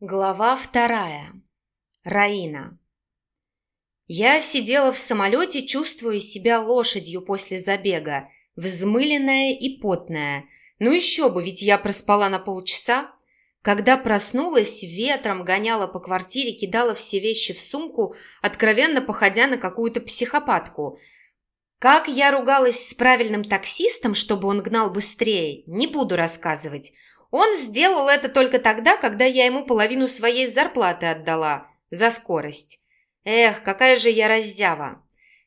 Глава вторая. Раина. Я сидела в самолете, чувствуя себя лошадью после забега, взмыленная и потная. Ну еще бы, ведь я проспала на полчаса. Когда проснулась, ветром гоняла по квартире, кидала все вещи в сумку, откровенно походя на какую-то психопатку. Как я ругалась с правильным таксистом, чтобы он гнал быстрее, не буду рассказывать. Он сделал это только тогда, когда я ему половину своей зарплаты отдала за скорость. Эх, какая же я раздява.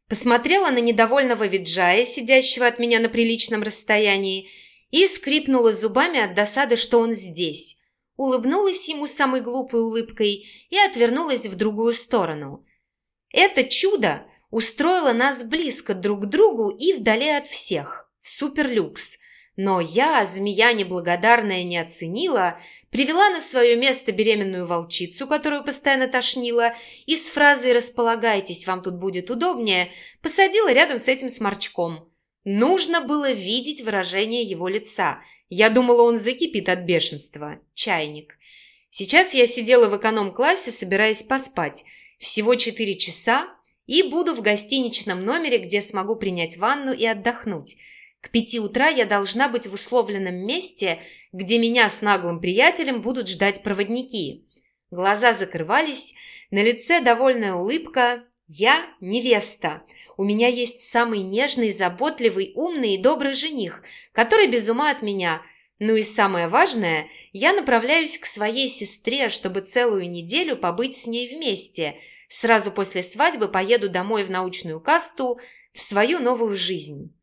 Посмотрела на недовольного Виджая, сидящего от меня на приличном расстоянии, и скрипнула зубами от досады, что он здесь. Улыбнулась ему самой глупой улыбкой и отвернулась в другую сторону. Это чудо устроило нас близко друг к другу и вдали от всех, в суперлюкс. Но я, змея неблагодарная, не оценила, привела на свое место беременную волчицу, которую постоянно тошнила, и с фразой «располагайтесь, вам тут будет удобнее» посадила рядом с этим сморчком. Нужно было видеть выражение его лица. Я думала, он закипит от бешенства. Чайник. Сейчас я сидела в эконом-классе, собираясь поспать. Всего четыре часа, и буду в гостиничном номере, где смогу принять ванну и отдохнуть – к пяти утра я должна быть в условленном месте, где меня с наглым приятелем будут ждать проводники. Глаза закрывались, на лице довольная улыбка. Я невеста. У меня есть самый нежный, заботливый, умный и добрый жених, который без ума от меня. Ну и самое важное, я направляюсь к своей сестре, чтобы целую неделю побыть с ней вместе. Сразу после свадьбы поеду домой в научную касту, в свою новую жизнь.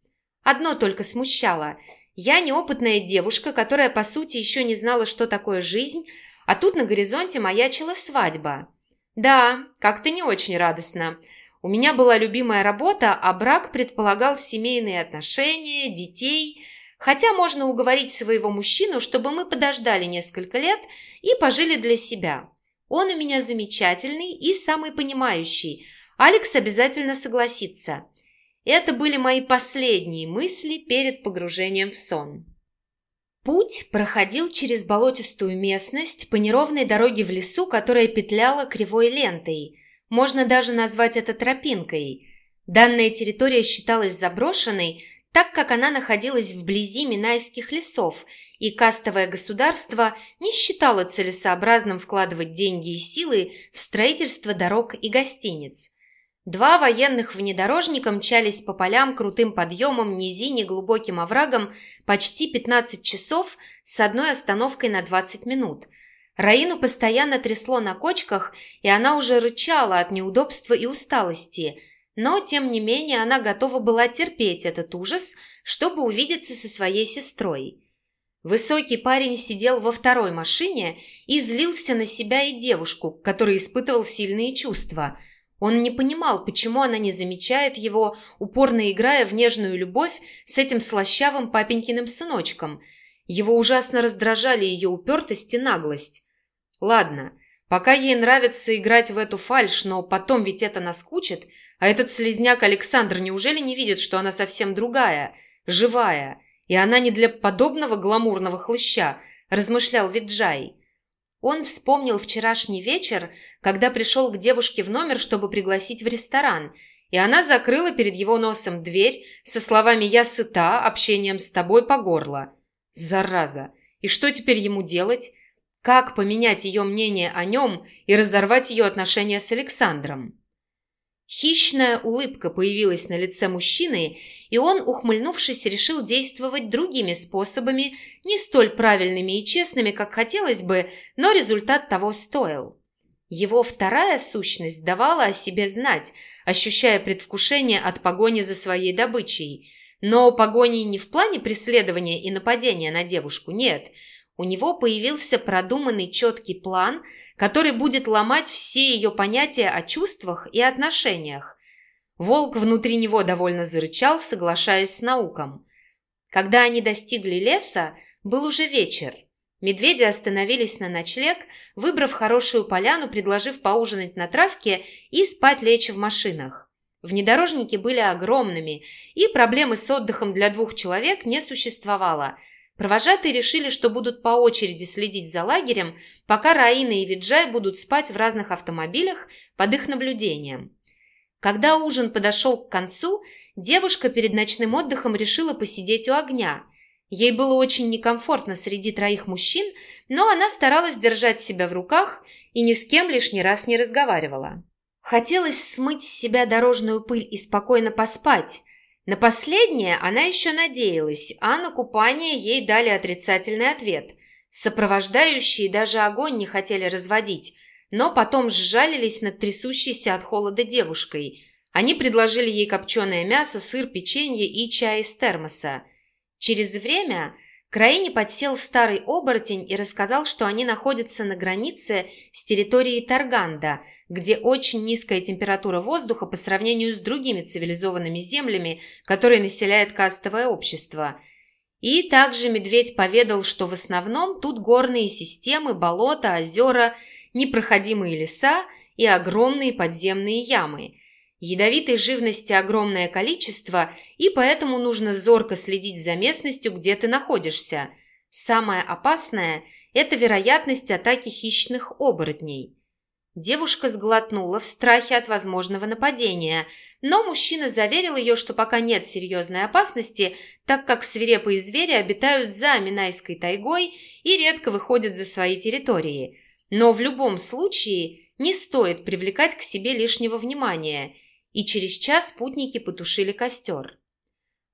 Одно только смущало. Я неопытная девушка, которая, по сути, еще не знала, что такое жизнь, а тут на горизонте маячила свадьба. Да, как-то не очень радостно. У меня была любимая работа, а брак предполагал семейные отношения, детей. Хотя можно уговорить своего мужчину, чтобы мы подождали несколько лет и пожили для себя. Он у меня замечательный и самый понимающий. Алекс обязательно согласится. Это были мои последние мысли перед погружением в сон. Путь проходил через болотистую местность по неровной дороге в лесу, которая петляла кривой лентой. Можно даже назвать это тропинкой. Данная территория считалась заброшенной, так как она находилась вблизи Минайских лесов, и кастовое государство не считало целесообразным вкладывать деньги и силы в строительство дорог и гостиниц. Два военных внедорожника мчались по полям крутым подъемом, низине, глубоким оврагом почти 15 часов с одной остановкой на 20 минут. Раину постоянно трясло на кочках, и она уже рычала от неудобства и усталости, но, тем не менее, она готова была терпеть этот ужас, чтобы увидеться со своей сестрой. Высокий парень сидел во второй машине и злился на себя и девушку, который испытывал сильные чувства – он не понимал, почему она не замечает его, упорно играя в нежную любовь с этим слащавым папенькиным сыночком. Его ужасно раздражали ее упертость и наглость. Ладно, пока ей нравится играть в эту фальшь, но потом ведь это наскучит, а этот слезняк Александр неужели не видит, что она совсем другая, живая, и она не для подобного гламурного хлыща, размышлял Виджай. Он вспомнил вчерашний вечер, когда пришел к девушке в номер, чтобы пригласить в ресторан, и она закрыла перед его носом дверь со словами «Я сыта, общением с тобой по горло». Зараза! И что теперь ему делать? Как поменять ее мнение о нем и разорвать ее отношения с Александром? Хищная улыбка появилась на лице мужчины, и он, ухмыльнувшись, решил действовать другими способами, не столь правильными и честными, как хотелось бы, но результат того стоил. Его вторая сущность давала о себе знать, ощущая предвкушение от погони за своей добычей. Но погони не в плане преследования и нападения на девушку, нет – у него появился продуманный четкий план, который будет ломать все ее понятия о чувствах и отношениях. Волк внутри него довольно зарычал, соглашаясь с науком. Когда они достигли леса, был уже вечер. Медведи остановились на ночлег, выбрав хорошую поляну, предложив поужинать на травке и спать лечь в машинах. Внедорожники были огромными, и проблемы с отдыхом для двух человек не существовало – Провожатые решили, что будут по очереди следить за лагерем, пока Раина и Виджай будут спать в разных автомобилях под их наблюдением. Когда ужин подошел к концу, девушка перед ночным отдыхом решила посидеть у огня. Ей было очень некомфортно среди троих мужчин, но она старалась держать себя в руках и ни с кем лишний раз не разговаривала. Хотелось смыть с себя дорожную пыль и спокойно поспать, на последнее она еще надеялась, а на купание ей дали отрицательный ответ. Сопровождающие даже огонь не хотели разводить, но потом сжалились над трясущейся от холода девушкой. Они предложили ей копченое мясо, сыр, печенье и чай из термоса. Через время к Раине подсел старый оборотень и рассказал, что они находятся на границе с территорией Тарганда, где очень низкая температура воздуха по сравнению с другими цивилизованными землями, которые населяет кастовое общество. И также медведь поведал, что в основном тут горные системы, болота, озера, непроходимые леса и огромные подземные ямы – Ядовитой живности огромное количество, и поэтому нужно зорко следить за местностью, где ты находишься. Самое опасное – это вероятность атаки хищных оборотней. Девушка сглотнула в страхе от возможного нападения, но мужчина заверил ее, что пока нет серьезной опасности, так как свирепые звери обитают за Минайской тайгой и редко выходят за свои территории. Но в любом случае не стоит привлекать к себе лишнего внимания – и через час спутники потушили костер.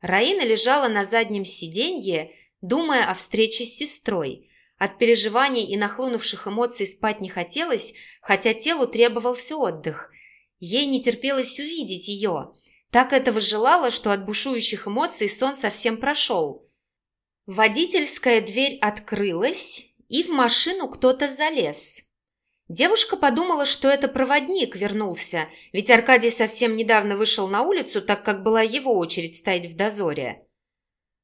Раина лежала на заднем сиденье, думая о встрече с сестрой. От переживаний и нахлынувших эмоций спать не хотелось, хотя телу требовался отдых. Ей не терпелось увидеть ее. Так этого желала, что от бушующих эмоций сон совсем прошел. Водительская дверь открылась, и в машину кто-то залез. Девушка подумала, что это проводник вернулся, ведь Аркадий совсем недавно вышел на улицу, так как была его очередь стоять в дозоре.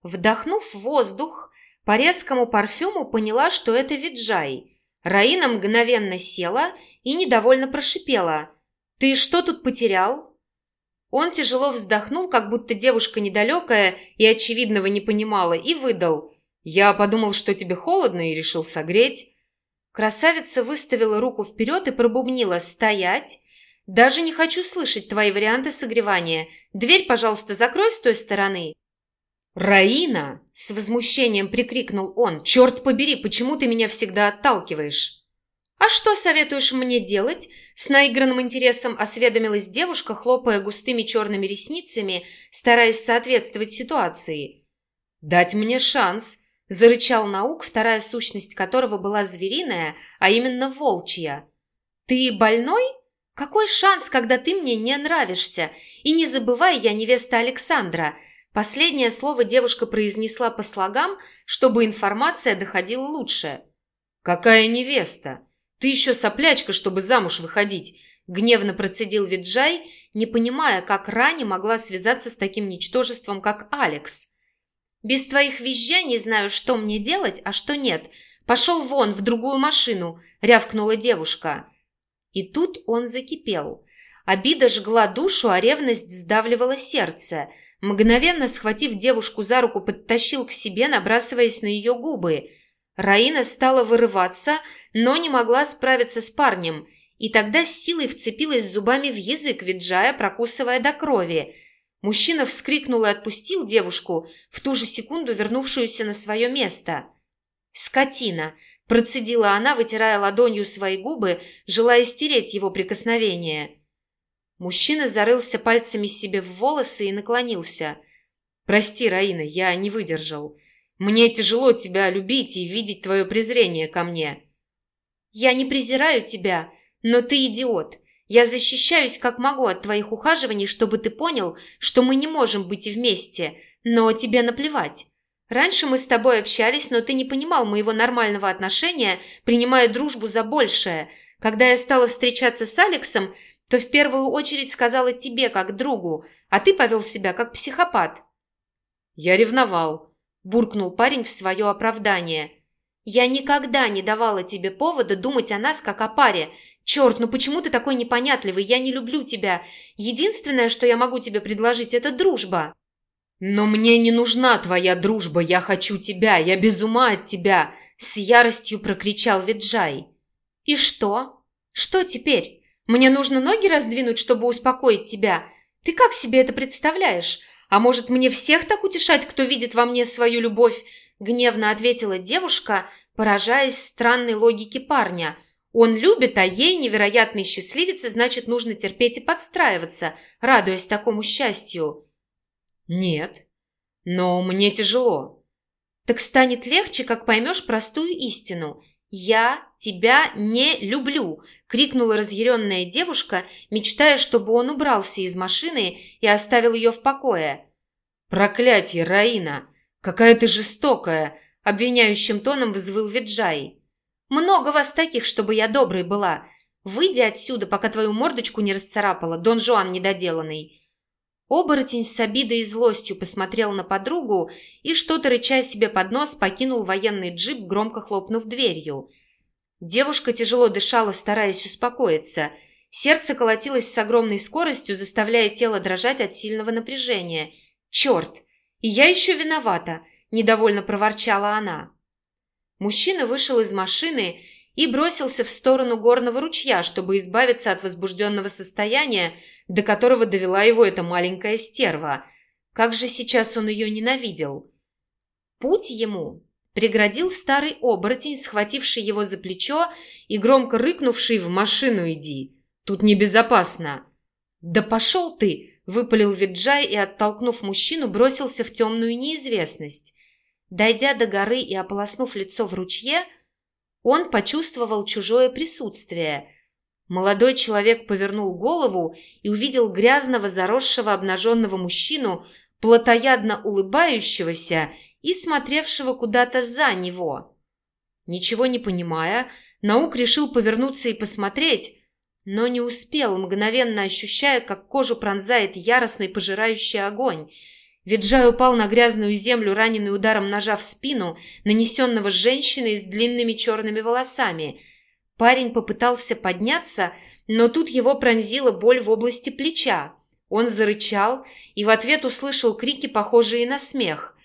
Вдохнув воздух, по резкому парфюму поняла, что это Виджай. Раина мгновенно села и недовольно прошипела. «Ты что тут потерял?» Он тяжело вздохнул, как будто девушка недалекая и очевидного не понимала, и выдал. «Я подумал, что тебе холодно, и решил согреть». Красавица выставила руку вперед и пробубнила «Стоять!» «Даже не хочу слышать твои варианты согревания. Дверь, пожалуйста, закрой с той стороны». «Раина!» – с возмущением прикрикнул он. «Черт побери, почему ты меня всегда отталкиваешь?» «А что советуешь мне делать?» С наигранным интересом осведомилась девушка, хлопая густыми черными ресницами, стараясь соответствовать ситуации. «Дать мне шанс», Зарычал наук, вторая сущность которого была звериная, а именно волчья. «Ты больной? Какой шанс, когда ты мне не нравишься? И не забывай, я невеста Александра». Последнее слово девушка произнесла по слогам, чтобы информация доходила лучше. «Какая невеста? Ты еще соплячка, чтобы замуж выходить!» Гневно процедил Виджай, не понимая, как Рани могла связаться с таким ничтожеством, как Алекс. Без твоих визжаний знаю, что мне делать, а что нет. Пошел вон, в другую машину», — рявкнула девушка. И тут он закипел. Обида жгла душу, а ревность сдавливала сердце. Мгновенно схватив девушку за руку, подтащил к себе, набрасываясь на ее губы. Раина стала вырываться, но не могла справиться с парнем, и тогда с силой вцепилась зубами в язык, виджая, прокусывая до крови — Мужчина вскрикнул и отпустил девушку, в ту же секунду вернувшуюся на свое место. «Скотина!» – процедила она, вытирая ладонью свои губы, желая стереть его прикосновение. Мужчина зарылся пальцами себе в волосы и наклонился. «Прости, Раина, я не выдержал. Мне тяжело тебя любить и видеть твое презрение ко мне». «Я не презираю тебя, но ты идиот. Я защищаюсь как могу от твоих ухаживаний, чтобы ты понял, что мы не можем быть вместе, но тебе наплевать. Раньше мы с тобой общались, но ты не понимал моего нормального отношения, принимая дружбу за большее. Когда я стала встречаться с Алексом, то в первую очередь сказала тебе как другу, а ты повел себя как психопат». «Я ревновал», – буркнул парень в свое оправдание. «Я никогда не давала тебе повода думать о нас как о паре, «Черт, ну почему ты такой непонятливый? Я не люблю тебя. Единственное, что я могу тебе предложить, это дружба». «Но мне не нужна твоя дружба, я хочу тебя, я без ума от тебя!» С яростью прокричал Виджай. «И что? Что теперь? Мне нужно ноги раздвинуть, чтобы успокоить тебя? Ты как себе это представляешь? А может, мне всех так утешать, кто видит во мне свою любовь?» Гневно ответила девушка, поражаясь странной логике парня. Он любит, а ей, невероятной счастливице, значит, нужно терпеть и подстраиваться, радуясь такому счастью. «Нет, но мне тяжело. Так станет легче, как поймешь простую истину. «Я тебя не люблю!» – крикнула разъяренная девушка, мечтая, чтобы он убрался из машины и оставил ее в покое. «Проклятие, Раина! Какая ты жестокая!» – обвиняющим тоном взвыл Виджай. «Много вас таких, чтобы я доброй была. Выйди отсюда, пока твою мордочку не расцарапала, Дон Жуан недоделанный!» Оборотень с обидой и злостью посмотрел на подругу и, что-то рыча себе под нос, покинул военный джип, громко хлопнув дверью. Девушка тяжело дышала, стараясь успокоиться. Сердце колотилось с огромной скоростью, заставляя тело дрожать от сильного напряжения. «Черт! И я еще виновата!» – недовольно проворчала она. Мужчина вышел из машины и бросился в сторону горного ручья, чтобы избавиться от возбужденного состояния, до которого довела его эта маленькая стерва. Как же сейчас он ее ненавидел. Путь ему преградил старый оборотень, схвативший его за плечо и громко рыкнувший «В машину иди! Тут небезопасно!» «Да пошел ты!» – выпалил Виджай и, оттолкнув мужчину, бросился в темную неизвестность. Дойдя до горы и ополоснув лицо в ручье – он почувствовал чужое присутствие. Молодой человек повернул голову и увидел грязного, заросшего, обнаженного мужчину, плотоядно улыбающегося и смотревшего куда-то за него. Ничего не понимая, Наук решил повернуться и посмотреть, но не успел, мгновенно ощущая, как кожу пронзает яростный пожирающий огонь – Виджай упал на грязную землю, раненый ударом ножа в спину, нанесенного женщиной с длинными черными волосами. Парень попытался подняться, но тут его пронзила боль в области плеча. Он зарычал и в ответ услышал крики, похожие на смех.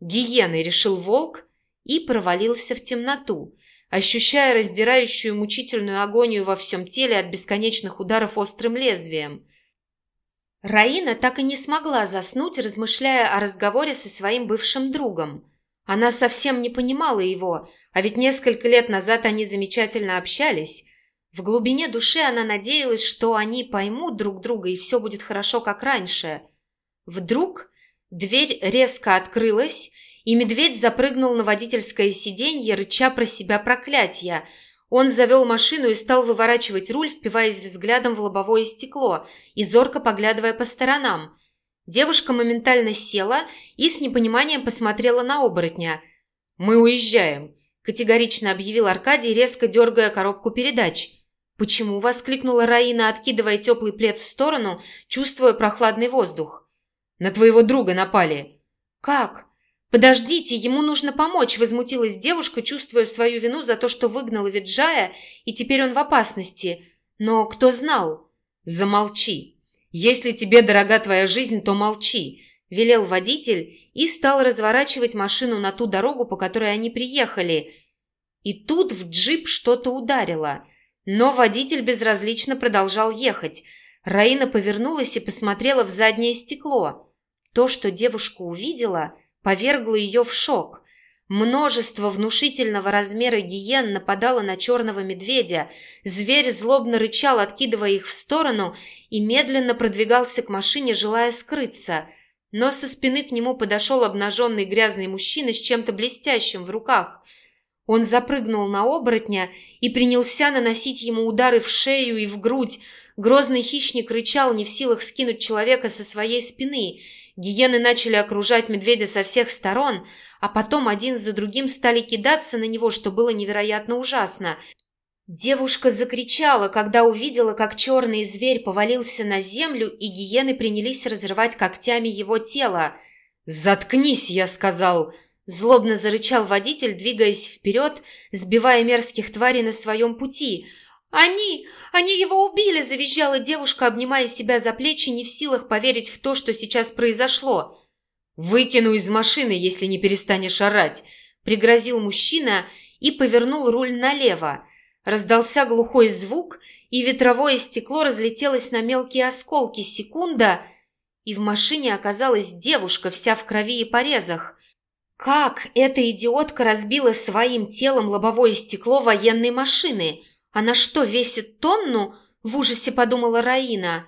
«Гиены!» — решил волк и провалился в темноту, ощущая раздирающую мучительную агонию во всем теле от бесконечных ударов острым лезвием. Раина так и не смогла заснуть, размышляя о разговоре со своим бывшим другом. Она совсем не понимала его, а ведь несколько лет назад они замечательно общались. В глубине души она надеялась, что они поймут друг друга и все будет хорошо, как раньше. Вдруг дверь резко открылась, и медведь запрыгнул на водительское сиденье, рыча про себя проклятия – он завел машину и стал выворачивать руль, впиваясь взглядом в лобовое стекло и зорко поглядывая по сторонам. Девушка моментально села и с непониманием посмотрела на оборотня. «Мы уезжаем», – категорично объявил Аркадий, резко дергая коробку передач. «Почему?» – воскликнула Раина, откидывая теплый плед в сторону, чувствуя прохладный воздух. «На твоего друга напали». «Как?» «Подождите, ему нужно помочь!» – возмутилась девушка, чувствуя свою вину за то, что выгнала Виджая, и теперь он в опасности. Но кто знал? «Замолчи! Если тебе дорога твоя жизнь, то молчи!» – велел водитель и стал разворачивать машину на ту дорогу, по которой они приехали. И тут в джип что-то ударило. Но водитель безразлично продолжал ехать. Раина повернулась и посмотрела в заднее стекло. То, что девушка увидела – повергло ее в шок. Множество внушительного размера гиен нападало на черного медведя. Зверь злобно рычал, откидывая их в сторону, и медленно продвигался к машине, желая скрыться. Но со спины к нему подошел обнаженный грязный мужчина с чем-то блестящим в руках. Он запрыгнул на оборотня и принялся наносить ему удары в шею и в грудь. Грозный хищник рычал, не в силах скинуть человека со своей спины – Гиены начали окружать медведя со всех сторон, а потом один за другим стали кидаться на него, что было невероятно ужасно. Девушка закричала, когда увидела, как черный зверь повалился на землю, и гиены принялись разрывать когтями его тело. «Заткнись!» – я сказал. Злобно зарычал водитель, двигаясь вперед, сбивая мерзких тварей на своем пути – «Они! Они его убили!» – завизжала девушка, обнимая себя за плечи, не в силах поверить в то, что сейчас произошло. «Выкину из машины, если не перестанешь орать», – пригрозил мужчина и повернул руль налево. Раздался глухой звук, и ветровое стекло разлетелось на мелкие осколки секунда, и в машине оказалась девушка вся в крови и порезах. Как эта идиотка разбила своим телом лобовое стекло военной машины? Она что, весит тонну? В ужасе подумала Раина.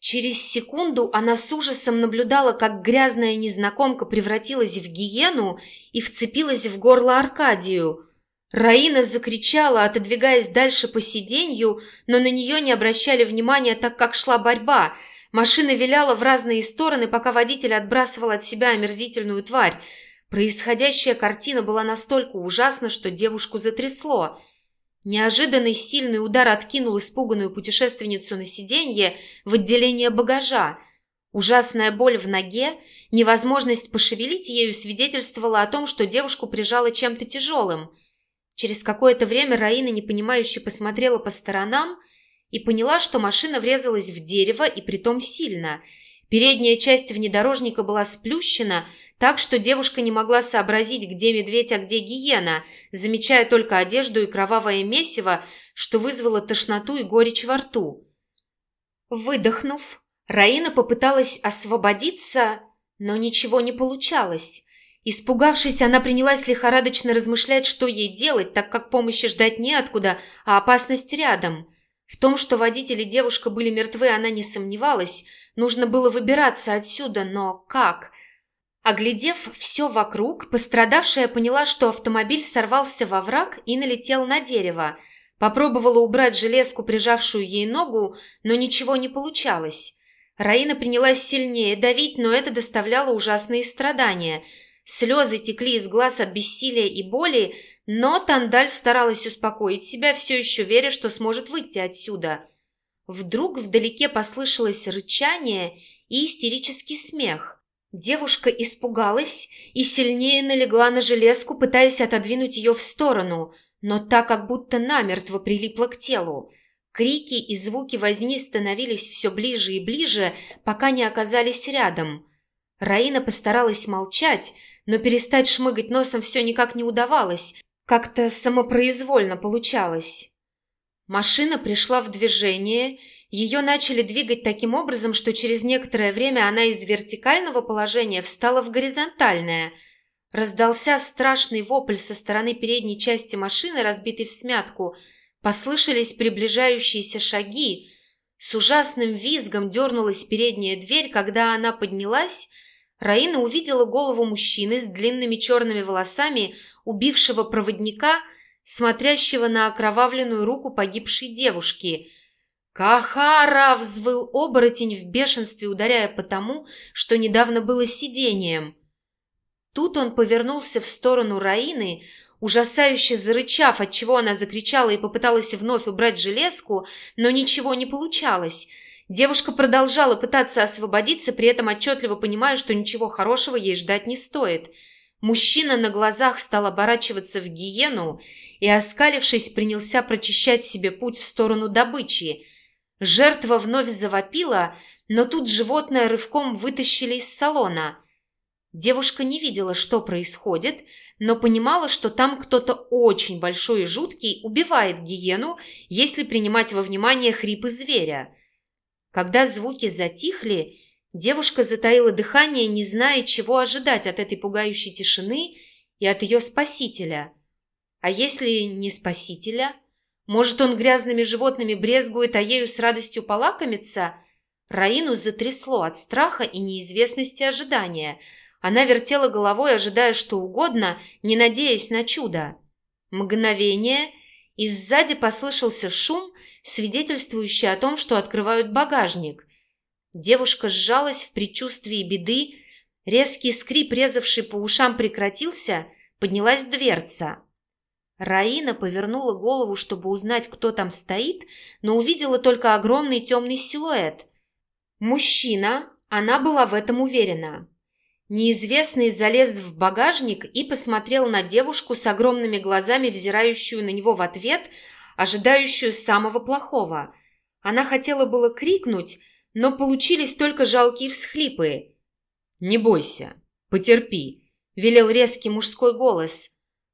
Через секунду она с ужасом наблюдала, как грязная незнакомка превратилась в гиену и вцепилась в горло Аркадию. Раина закричала, отодвигаясь дальше по сиденью, но на нее не обращали внимания, так как шла борьба. Машина виляла в разные стороны, пока водитель отбрасывал от себя омерзительную тварь. Происходящая картина была настолько ужасна, что девушку затрясло. Неожиданный сильный удар откинул испуганную путешественницу на сиденье в отделение багажа. Ужасная боль в ноге, невозможность пошевелить ею свидетельствовала о том, что девушку прижало чем-то тяжелым – Через какое-то время Раина непонимающе посмотрела по сторонам и поняла, что машина врезалась в дерево и притом сильно. Передняя часть внедорожника была сплющена, так что девушка не могла сообразить, где медведь, а где гиена, замечая только одежду и кровавое месиво, что вызвало тошноту и горечь во рту. Выдохнув, Раина попыталась освободиться, но ничего не получалось. Испугавшись, она принялась лихорадочно размышлять, что ей делать, так как помощи ждать неоткуда, а опасность рядом. В том, что водитель и девушка были мертвы, она не сомневалась. Нужно было выбираться отсюда, но как? Оглядев все вокруг, пострадавшая поняла, что автомобиль сорвался во враг и налетел на дерево. Попробовала убрать железку, прижавшую ей ногу, но ничего не получалось. Раина принялась сильнее давить, но это доставляло ужасные страдания – Слезы текли из глаз от бессилия и боли, но Тандаль старалась успокоить себя, все еще веря, что сможет выйти отсюда. Вдруг вдалеке послышалось рычание и истерический смех. Девушка испугалась и сильнее налегла на железку, пытаясь отодвинуть ее в сторону, но так как будто намертво прилипла к телу. Крики и звуки возни становились все ближе и ближе, пока не оказались рядом. Раина постаралась молчать, но перестать шмыгать носом все никак не удавалось, как-то самопроизвольно получалось. Машина пришла в движение, ее начали двигать таким образом, что через некоторое время она из вертикального положения встала в горизонтальное. Раздался страшный вопль со стороны передней части машины, разбитой в смятку. Послышались приближающиеся шаги. С ужасным визгом дернулась передняя дверь, когда она поднялась – Раина увидела голову мужчины с длинными черными волосами, убившего проводника, смотрящего на окровавленную руку погибшей девушки. «Кахара!» – взвыл оборотень в бешенстве, ударяя по тому, что недавно было сидением. Тут он повернулся в сторону Раины, ужасающе зарычав, отчего она закричала и попыталась вновь убрать железку, но ничего не получалось – Девушка продолжала пытаться освободиться, при этом отчетливо понимая, что ничего хорошего ей ждать не стоит. Мужчина на глазах стал оборачиваться в гиену и, оскалившись, принялся прочищать себе путь в сторону добычи. Жертва вновь завопила, но тут животное рывком вытащили из салона. Девушка не видела, что происходит, но понимала, что там кто-то очень большой и жуткий убивает гиену, если принимать во внимание хрипы зверя. Когда звуки затихли, девушка затаила дыхание, не зная, чего ожидать от этой пугающей тишины и от ее спасителя. А если не спасителя? Может, он грязными животными брезгует, а ею с радостью полакомится? Раину затрясло от страха и неизвестности ожидания. Она вертела головой, ожидая что угодно, не надеясь на чудо. Мгновение, и сзади послышался шум, свидетельствующий о том, что открывают багажник. Девушка сжалась в предчувствии беды, резкий скрип, резавший по ушам, прекратился, поднялась дверца. Раина повернула голову, чтобы узнать, кто там стоит, но увидела только огромный темный силуэт. Мужчина, она была в этом уверена. Неизвестный залез в багажник и посмотрел на девушку с огромными глазами, взирающую на него в ответ, ожидающую самого плохого. Она хотела было крикнуть, но получились только жалкие всхлипы. «Не бойся, потерпи», – велел резкий мужской голос.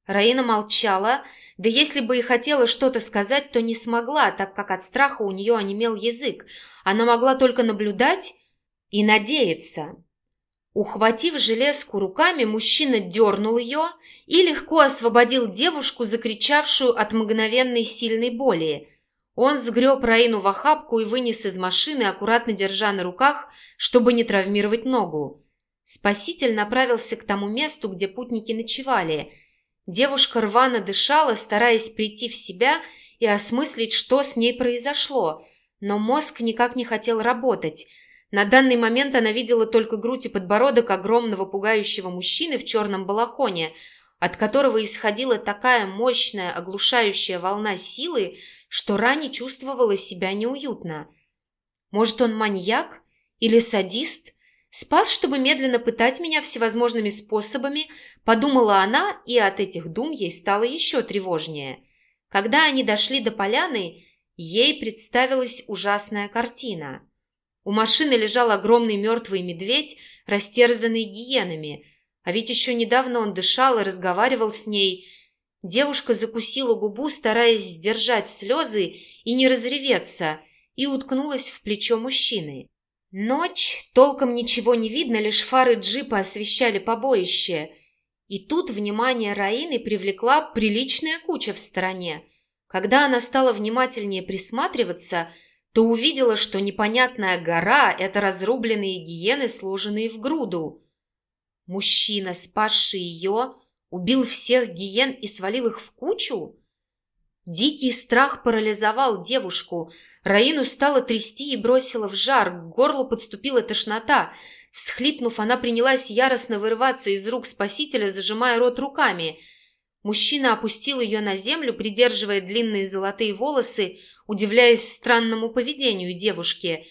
Раина молчала, да если бы и хотела что-то сказать, то не смогла, так как от страха у нее онемел язык. Она могла только наблюдать и надеяться. Ухватив железку руками, мужчина дернул ее и легко освободил девушку, закричавшую от мгновенной сильной боли. Он сгреб Раину в охапку и вынес из машины, аккуратно держа на руках, чтобы не травмировать ногу. Спаситель направился к тому месту, где путники ночевали. Девушка рвано дышала, стараясь прийти в себя и осмыслить, что с ней произошло, но мозг никак не хотел работать. На данный момент она видела только грудь и подбородок огромного пугающего мужчины в черном балахоне, от которого исходила такая мощная оглушающая волна силы, что Рани чувствовала себя неуютно. Может, он маньяк или садист? Спас, чтобы медленно пытать меня всевозможными способами, подумала она, и от этих дум ей стало еще тревожнее. Когда они дошли до поляны, ей представилась ужасная картина. У машины лежал огромный мертвый медведь, растерзанный гиенами, а ведь еще недавно он дышал и разговаривал с ней. Девушка закусила губу, стараясь сдержать слезы и не разреветься, и уткнулась в плечо мужчины. Ночь, толком ничего не видно, лишь фары джипа освещали побоище. И тут внимание Раины привлекла приличная куча в стороне. Когда она стала внимательнее присматриваться, то увидела, что непонятная гора – это разрубленные гиены, сложенные в груду. Мужчина, спасший ее, убил всех гиен и свалил их в кучу? Дикий страх парализовал девушку. Раину стало трясти и бросила в жар, к горлу подступила тошнота. Всхлипнув, она принялась яростно вырываться из рук спасителя, зажимая рот руками. Мужчина опустил ее на землю, придерживая длинные золотые волосы, удивляясь странному поведению девушки.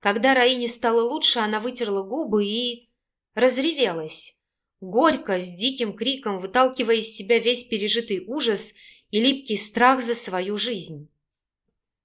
Когда Раине стало лучше, она вытерла губы и... разревелась. Горько, с диким криком, выталкивая из себя весь пережитый ужас – и липкий страх за свою жизнь.